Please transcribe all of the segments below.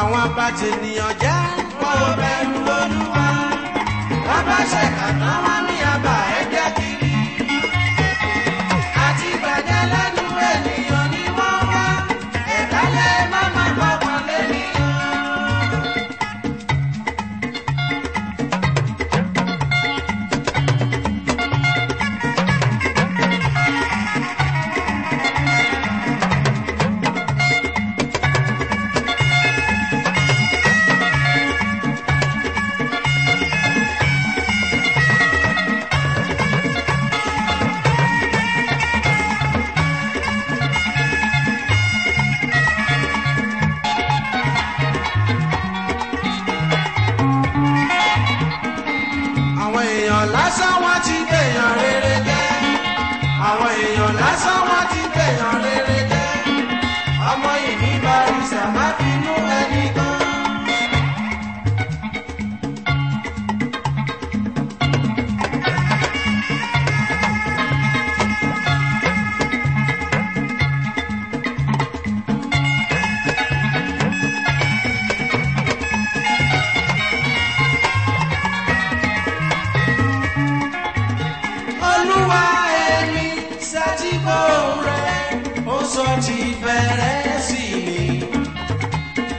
àwọn abatènìyàn jẹ́ kó o bẹ̀rù olúwa wọ́n bá ṣe kàtà wọn. 在哪儿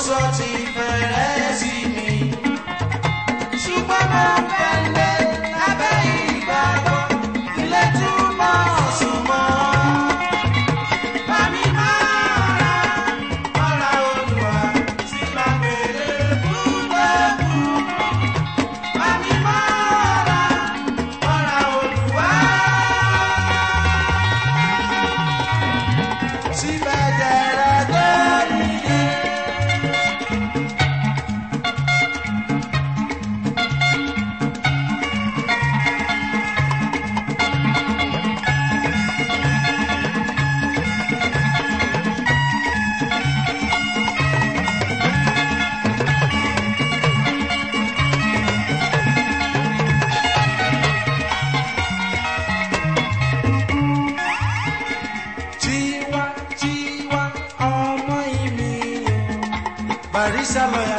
sortie, but Marisa Maria.